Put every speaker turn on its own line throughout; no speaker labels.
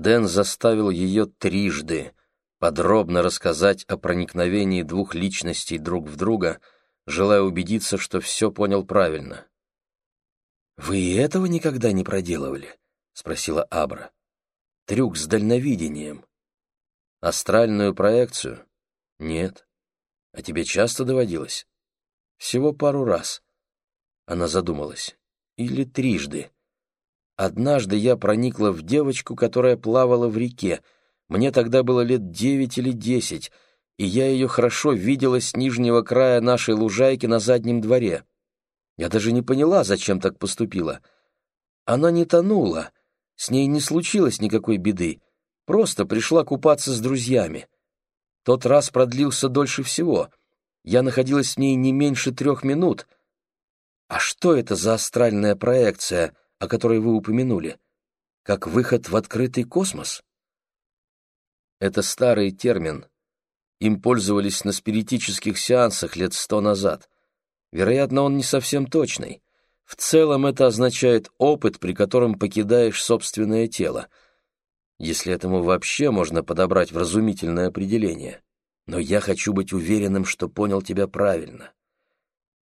Дэн заставил ее трижды подробно рассказать о проникновении двух личностей друг в друга, желая убедиться, что все понял правильно. «Вы и этого никогда не проделывали?» — спросила Абра. «Трюк с дальновидением». «Астральную проекцию?» «Нет». «А тебе часто доводилось?» «Всего пару раз». Она задумалась. «Или трижды». Однажды я проникла в девочку, которая плавала в реке. Мне тогда было лет девять или десять, и я ее хорошо видела с нижнего края нашей лужайки на заднем дворе. Я даже не поняла, зачем так поступила. Она не тонула, с ней не случилось никакой беды, просто пришла купаться с друзьями. Тот раз продлился дольше всего. Я находилась в ней не меньше трех минут. А что это за астральная проекция — о которой вы упомянули, как выход в открытый космос? Это старый термин. Им пользовались на спиритических сеансах лет сто назад. Вероятно, он не совсем точный. В целом это означает опыт, при котором покидаешь собственное тело, если этому вообще можно подобрать вразумительное определение. Но я хочу быть уверенным, что понял тебя правильно.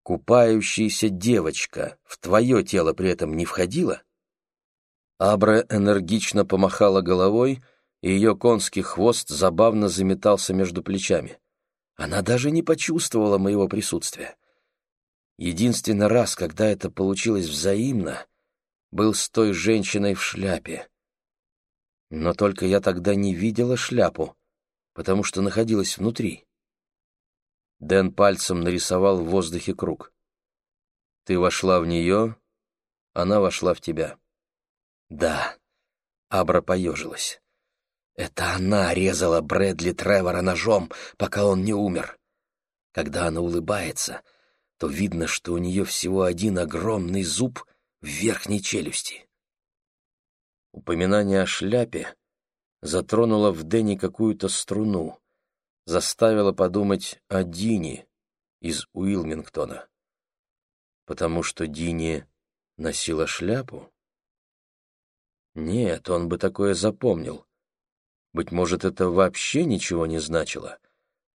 Купающаяся девочка в твое тело при этом не входила? Абра энергично помахала головой, и ее конский хвост забавно заметался между плечами. Она даже не почувствовала моего присутствия. Единственный раз, когда это получилось взаимно, был с той женщиной в шляпе. Но только я тогда не видела шляпу, потому что находилась внутри. Дэн пальцем нарисовал в воздухе круг. «Ты вошла в нее, она вошла в тебя». «Да», — Абра поежилась. «Это она резала Брэдли Тревора ножом, пока он не умер. Когда она улыбается, то видно, что у нее всего один огромный зуб в верхней челюсти». Упоминание о шляпе затронуло в Дэне какую-то струну заставило подумать о Дине из Уилмингтона. Потому что Дине носила шляпу? Нет, он бы такое запомнил. Быть может, это вообще ничего не значило.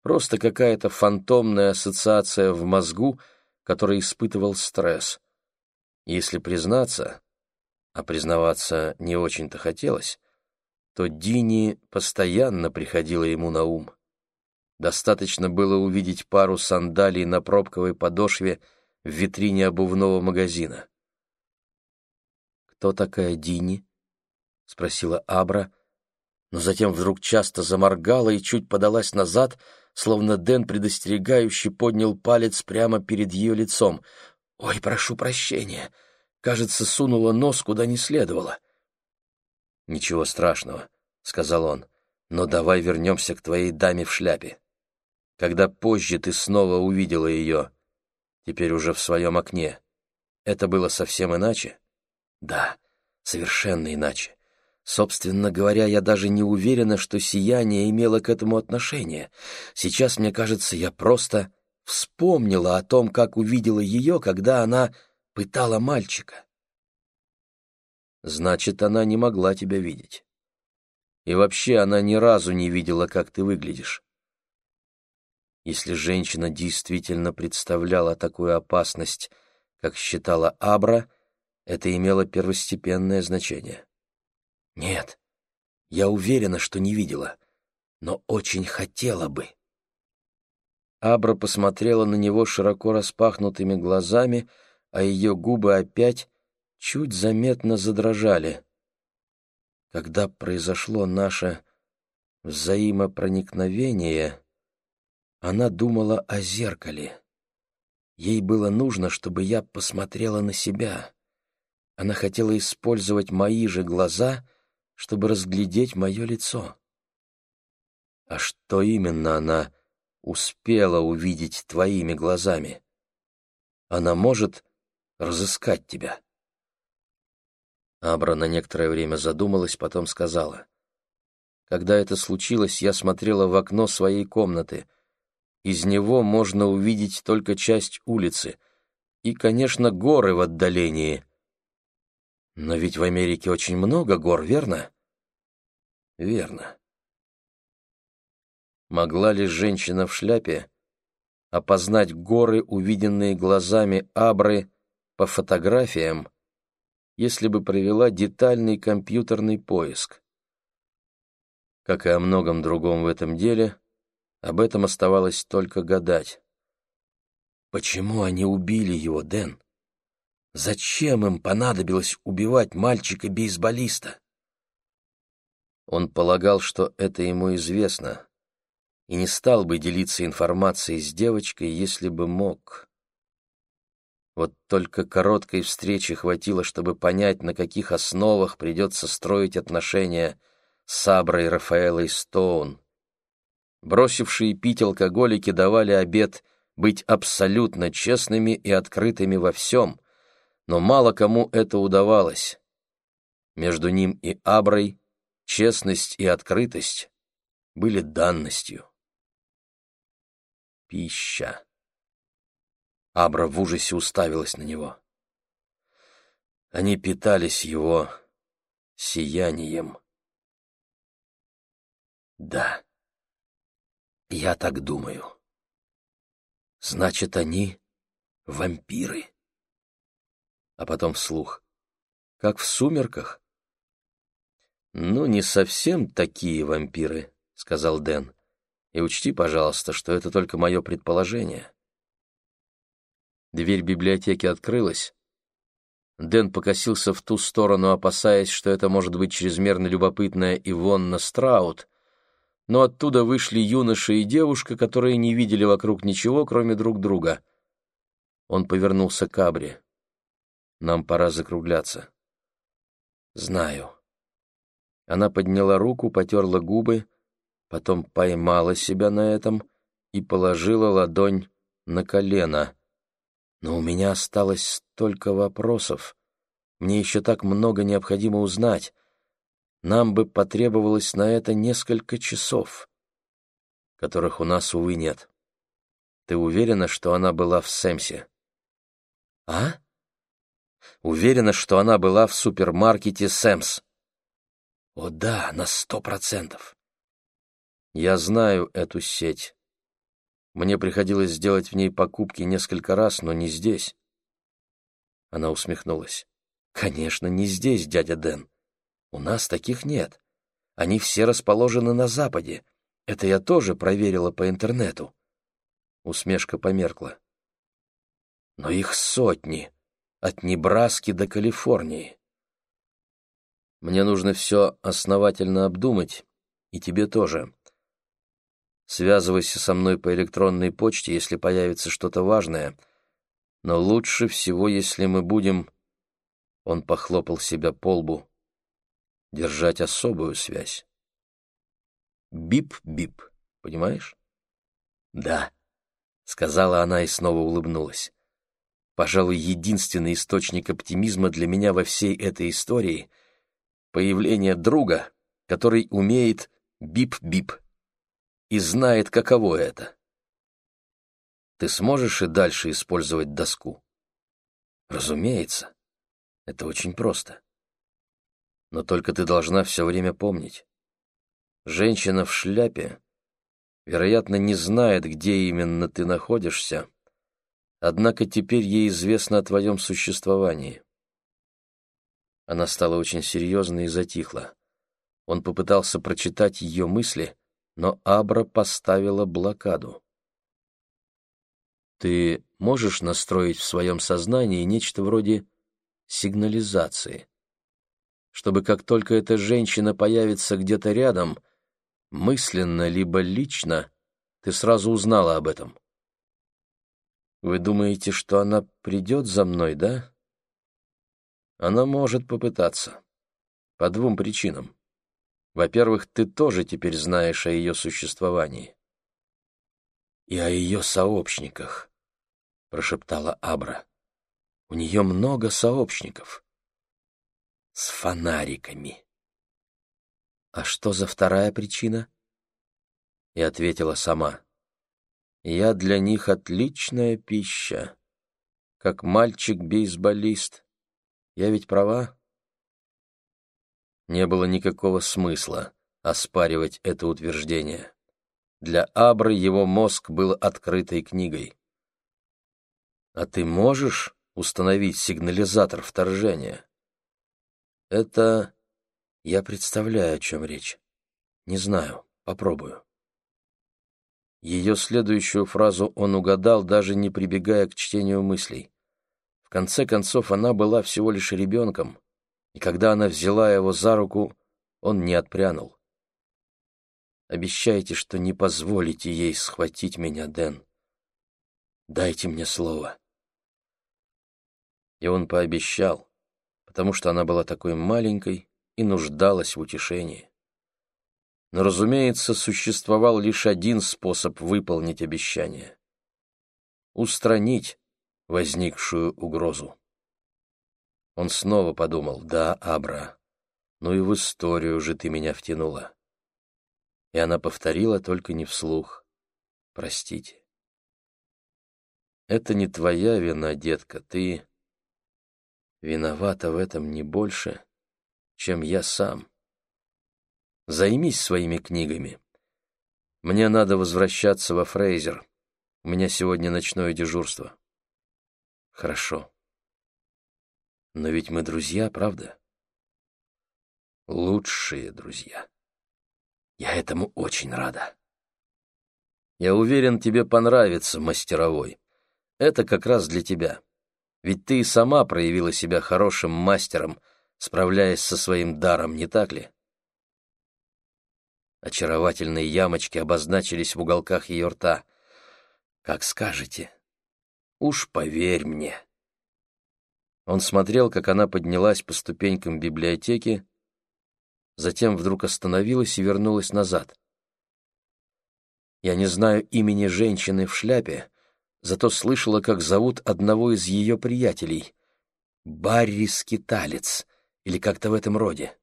Просто какая-то фантомная ассоциация в мозгу, который испытывал стресс. Если признаться, а признаваться не очень-то хотелось, то Дини постоянно приходила ему на ум. Достаточно было увидеть пару сандалий на пробковой подошве в витрине обувного магазина. «Кто такая Дини?» — спросила Абра, но затем вдруг часто заморгала и чуть подалась назад, словно Дэн предостерегающе поднял палец прямо перед ее лицом. «Ой, прошу прощения!» Кажется, сунула нос куда не следовало. «Ничего страшного», — сказал он, — «но давай вернемся к твоей даме в шляпе» когда позже ты снова увидела ее, теперь уже в своем окне. Это было совсем иначе? Да, совершенно иначе. Собственно говоря, я даже не уверена, что сияние имело к этому отношение. Сейчас, мне кажется, я просто вспомнила о том, как увидела ее, когда она пытала мальчика. Значит, она не могла тебя видеть. И вообще она ни разу не видела, как ты выглядишь. Если женщина действительно представляла такую опасность, как считала Абра, это имело первостепенное значение. Нет, я уверена, что не видела, но очень хотела бы. Абра посмотрела на него широко распахнутыми глазами, а ее губы опять чуть заметно задрожали. Когда произошло наше взаимопроникновение, она думала о зеркале. Ей было нужно, чтобы я посмотрела на себя. Она хотела использовать мои же глаза, чтобы разглядеть мое лицо. А что именно она успела увидеть твоими глазами? Она может разыскать тебя. Абра на некоторое время задумалась, потом сказала. Когда это случилось, я смотрела в окно своей комнаты — из него можно увидеть только часть улицы и, конечно, горы в отдалении. Но ведь в Америке очень много гор, верно? Верно. Могла ли женщина в шляпе опознать горы, увиденные глазами Абры по фотографиям, если бы провела детальный компьютерный поиск? Как и о многом другом в этом деле, об этом оставалось только гадать. Почему они убили его, Дэн? Зачем им понадобилось убивать мальчика-бейсболиста? Он полагал, что это ему известно, и не стал бы делиться информацией с девочкой, если бы мог. Вот только короткой встречи хватило, чтобы понять, на каких основах придется строить отношения с Аброй Рафаэлой Стоун. Бросившие пить алкоголики давали обед быть абсолютно честными и открытыми во всем, но мало кому это удавалось. Между ним и Аброй честность и открытость были данностью. Пища. Абра в ужасе уставилась на него. Они питались его сиянием. Да, я так думаю. Значит, они вампиры. А потом вслух. Как в сумерках? Ну, не совсем такие вампиры, сказал Дэн. И учти, пожалуйста, что это только мое предположение. Дверь библиотеки открылась. Дэн покосился в ту сторону, опасаясь, что это может быть чрезмерно любопытная Ивонна Страут, но оттуда вышли юноша и девушка, которые не видели вокруг ничего, кроме друг друга. Он повернулся к Абре. «Нам пора закругляться». «Знаю». Она подняла руку, потерла губы, потом поймала себя на этом и положила ладонь на колено. «Но у меня осталось столько вопросов. Мне еще так много необходимо узнать. Нам бы потребовалось на это несколько часов, которых у нас, увы, нет. Ты уверена, что она была в Сэмсе? А? Уверена, что она была в супермаркете Сэмс? О да, на сто процентов. Я знаю эту сеть. Мне приходилось сделать в ней покупки несколько раз, но не здесь. Она усмехнулась. Конечно, не здесь, дядя Дэн. У нас таких нет. Они все расположены на Западе. Это я тоже проверила по интернету. Усмешка померкла. Но их сотни, от Небраски до Калифорнии. Мне нужно все основательно обдумать, и тебе тоже. Связывайся со мной по электронной почте, если появится что-то важное, но лучше всего, если мы будем... Он похлопал себя по лбу держать особую связь. Бип-бип, понимаешь? Да, сказала она и снова улыбнулась. Пожалуй, единственный источник оптимизма для меня во всей этой истории — появление друга, который умеет бип-бип и знает, каково это. Ты сможешь и дальше использовать доску? Разумеется. Это очень просто. Но только ты должна все время помнить. Женщина в шляпе, вероятно, не знает, где именно ты находишься, однако теперь ей известно о твоем существовании. Она стала очень серьезной и затихла. Он попытался прочитать ее мысли, но Абра поставила блокаду. Ты можешь настроить в своем сознании нечто вроде сигнализации чтобы как только эта женщина появится где-то рядом, мысленно либо лично, ты сразу узнала об этом. Вы думаете, что она придет за мной, да? Она может попытаться. По двум причинам. Во-первых, ты тоже теперь знаешь о ее существовании. И о ее сообщниках, — прошептала Абра. У нее много сообщников с фонариками. «А что за вторая причина?» И ответила сама. «Я для них отличная пища, как мальчик-бейсболист. Я ведь права?» Не было никакого смысла оспаривать это утверждение. Для Абры его мозг был открытой книгой. «А ты можешь установить сигнализатор вторжения?» «Это... я представляю, о чем речь. Не знаю, попробую». Ее следующую фразу он угадал, даже не прибегая к чтению мыслей. В конце концов, она была всего лишь ребенком, и когда она взяла его за руку, он не отпрянул. «Обещайте, что не позволите ей схватить меня, Дэн. Дайте мне слово». И он пообещал, потому что она была такой маленькой и нуждалась в утешении. Но, разумеется, существовал лишь один способ выполнить обещание — устранить возникшую угрозу. Он снова подумал, да, Абра, ну и в историю же ты меня втянула. И она повторила, только не вслух, простите. Это не твоя вина, детка, ты виновата в этом не больше, чем я сам. Займись своими книгами. Мне надо возвращаться во Фрейзер. У меня сегодня ночное дежурство. Хорошо. Но ведь мы друзья, правда? Лучшие друзья. Я этому очень рада. Я уверен, тебе понравится мастеровой. Это как раз для тебя. Ведь ты и сама проявила себя хорошим мастером, справляясь со своим даром, не так ли? Очаровательные ямочки обозначились в уголках ее рта. «Как скажете. Уж поверь мне». Он смотрел, как она поднялась по ступенькам библиотеки, затем вдруг остановилась и вернулась назад. Я не знаю имени женщины в шляпе, зато слышала, как зовут одного из ее приятелей. Барри Скиталец, или как-то в этом роде.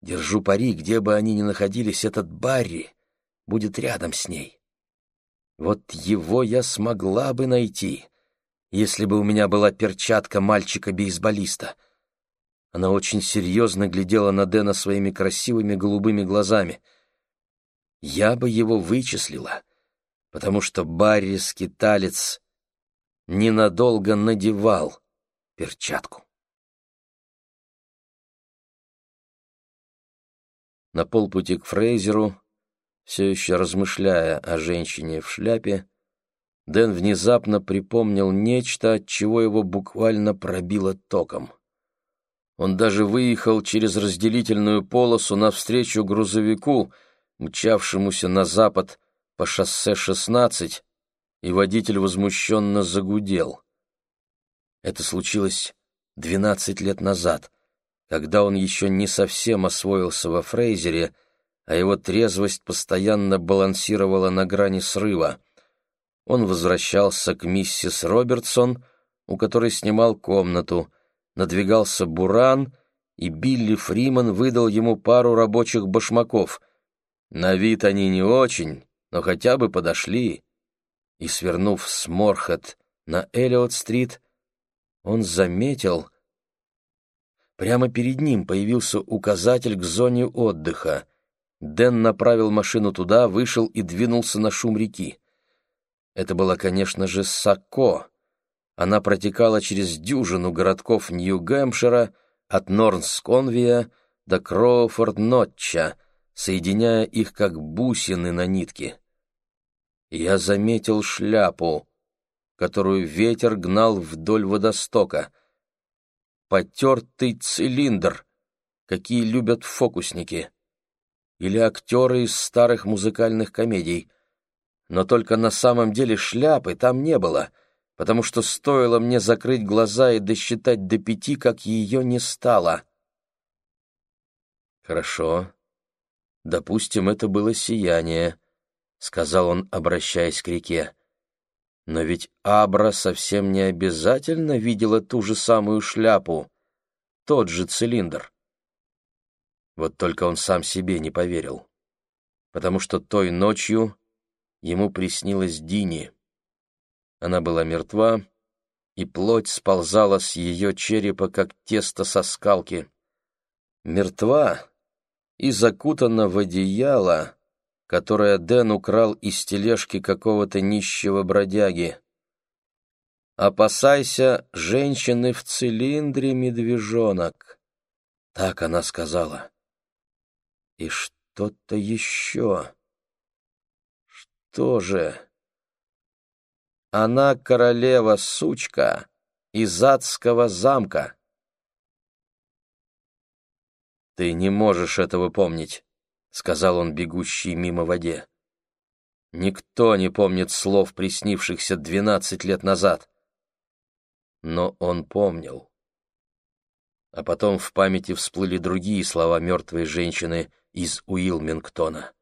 Держу пари, где бы они ни находились, этот Барри будет рядом с ней. Вот его я смогла бы найти, если бы у меня была перчатка мальчика-бейсболиста. Она очень серьезно глядела на Дэна своими красивыми голубыми глазами. Я бы его вычислила, потому что Барри-скиталец ненадолго надевал перчатку. На полпути к Фрейзеру, все еще размышляя о женщине в шляпе, Дэн внезапно припомнил нечто, от чего его буквально пробило током. Он даже выехал через разделительную полосу навстречу грузовику, мчавшемуся на запад по шоссе 16, и водитель возмущенно загудел. Это случилось двенадцать лет назад, когда он еще не совсем освоился во Фрейзере, а его трезвость постоянно балансировала на грани срыва. Он возвращался к миссис Робертсон, у которой снимал комнату, надвигался буран, и Билли Фриман выдал ему пару рабочих башмаков. На вид они не очень, но хотя бы подошли. И, свернув с Морхат на Эллиот-стрит, он заметил, Прямо перед ним появился указатель к зоне отдыха. Дэн направил машину туда, вышел и двинулся на шум реки. Это была, конечно же, Сако. Она протекала через дюжину городков Нью-Гэмпшира от Норнсконвия до Кроуфорд-Нотча, соединяя их как бусины на нитке. Я заметил шляпу, которую ветер гнал вдоль водостока — потертый цилиндр, какие любят фокусники, или актеры из старых музыкальных комедий. Но только на самом деле шляпы там не было, потому что стоило мне закрыть глаза и досчитать до пяти, как ее не стало. «Хорошо. Допустим, это было сияние», — сказал он, обращаясь к реке. Но ведь Абра совсем не обязательно видела ту же самую шляпу, тот же цилиндр. Вот только он сам себе не поверил, потому что той ночью ему приснилась Дини. Она была мертва, и плоть сползала с ее черепа, как тесто со скалки. Мертва, и закутана в одеяло, которое Дэн украл из тележки какого-то нищего бродяги. «Опасайся женщины в цилиндре, медвежонок», — так она сказала. И что-то еще. Что же? Она королева-сучка из адского замка. «Ты не можешь этого помнить», — сказал он бегущий мимо воде. «Никто не помнит слов, приснившихся двенадцать лет назад». Но он помнил. А потом в памяти всплыли другие слова мертвой женщины из Уилмингтона.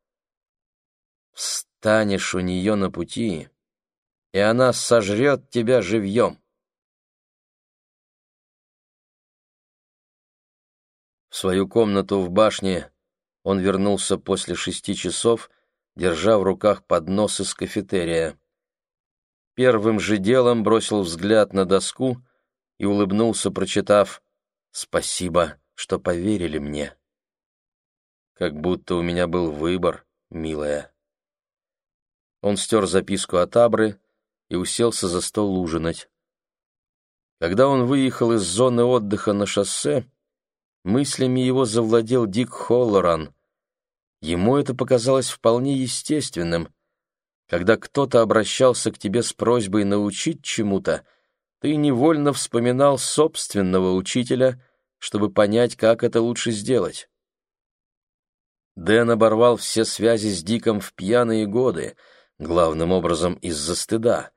«Встанешь у нее на пути, и она сожрет тебя живьем. В свою комнату в башне он вернулся после шести часов, держа в руках поднос из кафетерия. Первым же делом бросил взгляд на доску и улыбнулся, прочитав «Спасибо, что поверили мне». Как будто у меня был выбор, милая. Он стер записку от Абры, и уселся за стол ужинать. Когда он выехал из зоны отдыха на шоссе, мыслями его завладел Дик Холлоран. Ему это показалось вполне естественным. Когда кто-то обращался к тебе с просьбой научить чему-то, ты невольно вспоминал собственного учителя, чтобы понять, как это лучше сделать. Дэн оборвал все связи с Диком в пьяные годы, главным образом из-за стыда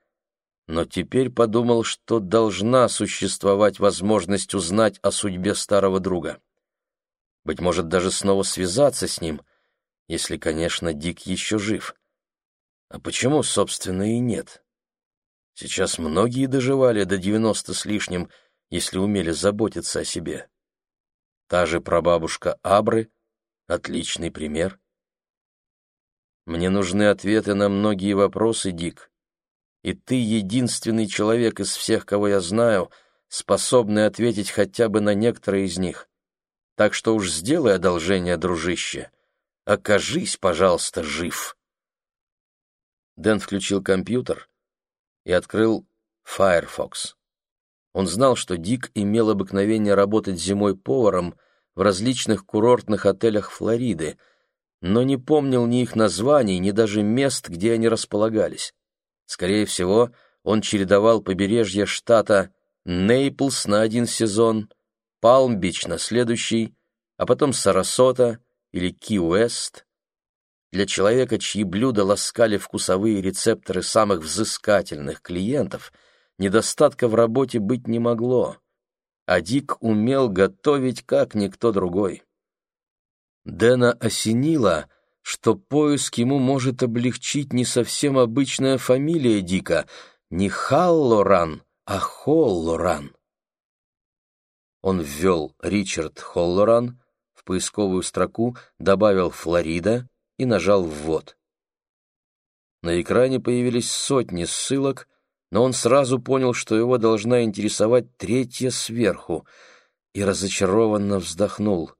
но теперь подумал, что должна существовать возможность узнать о судьбе старого друга. Быть может, даже снова связаться с ним, если, конечно, Дик еще жив. А почему, собственно, и нет? Сейчас многие доживали до девяносто с лишним, если умели заботиться о себе. Та же прабабушка Абры — отличный пример. Мне нужны ответы на многие вопросы, Дик и ты единственный человек из всех, кого я знаю, способный ответить хотя бы на некоторые из них. Так что уж сделай одолжение, дружище. Окажись, пожалуйста, жив. Дэн включил компьютер и открыл Firefox. Он знал, что Дик имел обыкновение работать зимой поваром в различных курортных отелях Флориды, но не помнил ни их названий, ни даже мест, где они располагались. Скорее всего, он чередовал побережье штата Нейплс на один сезон, Палм-Бич на следующий, а потом Сарасота или Ки-Уэст. Для человека, чьи блюда ласкали вкусовые рецепторы самых взыскательных клиентов, недостатка в работе быть не могло, а Дик умел готовить как никто другой. Дэна осенило — что поиск ему может облегчить не совсем обычная фамилия Дика, не Халлоран, а Холлоран. Он ввел Ричард Холлоран в поисковую строку, добавил «Флорида» и нажал «Ввод». На экране появились сотни ссылок, но он сразу понял, что его должна интересовать третья сверху, и разочарованно вздохнул.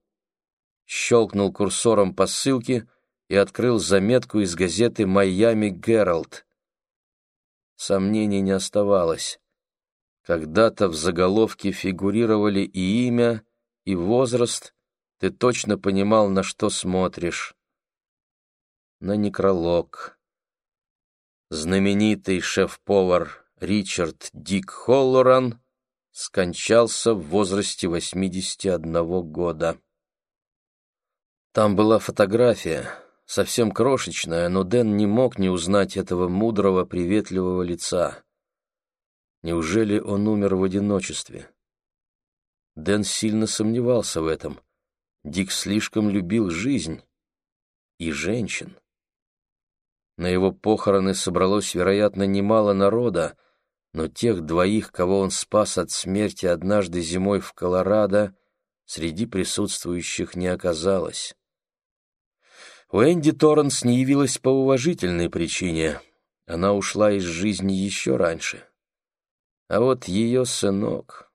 Щелкнул курсором по ссылке — и открыл заметку из газеты «Майами Гералд». Сомнений не оставалось. Когда-то в заголовке фигурировали и имя, и возраст, ты точно понимал, на что смотришь. На некролог. Знаменитый шеф-повар Ричард Дик Холлоран скончался в возрасте 81 года. Там была фотография, совсем крошечная, но Дэн не мог не узнать этого мудрого, приветливого лица. Неужели он умер в одиночестве? Дэн сильно сомневался в этом. Дик слишком любил жизнь и женщин. На его похороны собралось, вероятно, немало народа, но тех двоих, кого он спас от смерти однажды зимой в Колорадо, среди присутствующих не оказалось. У Энди Торренс не явилась по уважительной причине. Она ушла из жизни еще раньше. А вот ее сынок...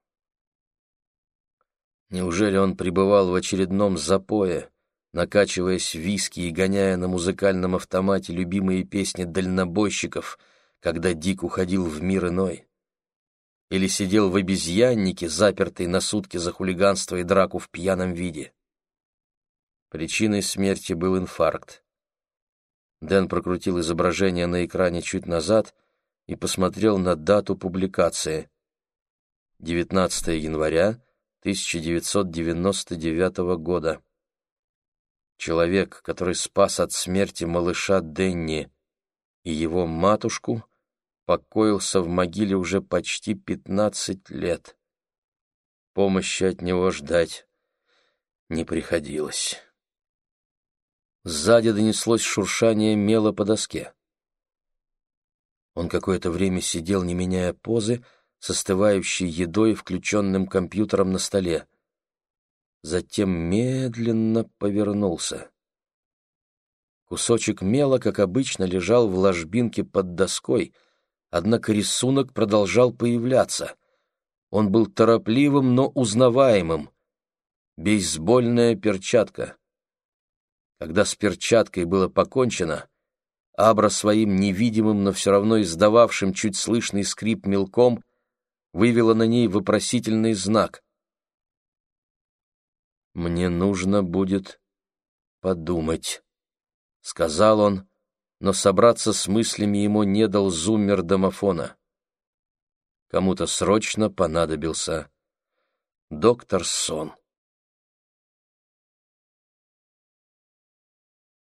Неужели он пребывал в очередном запое, накачиваясь виски и гоняя на музыкальном автомате любимые песни дальнобойщиков, когда Дик уходил в мир иной. Или сидел в обезьяннике, запертый на сутки за хулиганство и драку в пьяном виде. Причиной смерти был инфаркт. Дэн прокрутил изображение на экране чуть назад и посмотрел на дату публикации. 19 января 1999 года. Человек, который спас от смерти малыша Денни и его матушку, покоился в могиле уже почти пятнадцать лет. Помощи от него ждать не приходилось. Сзади донеслось шуршание мела по доске. Он какое-то время сидел, не меняя позы, с остывающей едой и включенным компьютером на столе. Затем медленно повернулся. Кусочек мела, как обычно, лежал в ложбинке под доской, однако рисунок продолжал появляться. Он был торопливым, но узнаваемым. Бейсбольная перчатка — когда с перчаткой было покончено, Абра своим невидимым, но все равно издававшим чуть слышный скрип мелком вывела на ней вопросительный знак. «Мне нужно будет подумать», — сказал он, но собраться с мыслями ему не дал зуммер домофона. Кому-то срочно понадобился доктор Сон.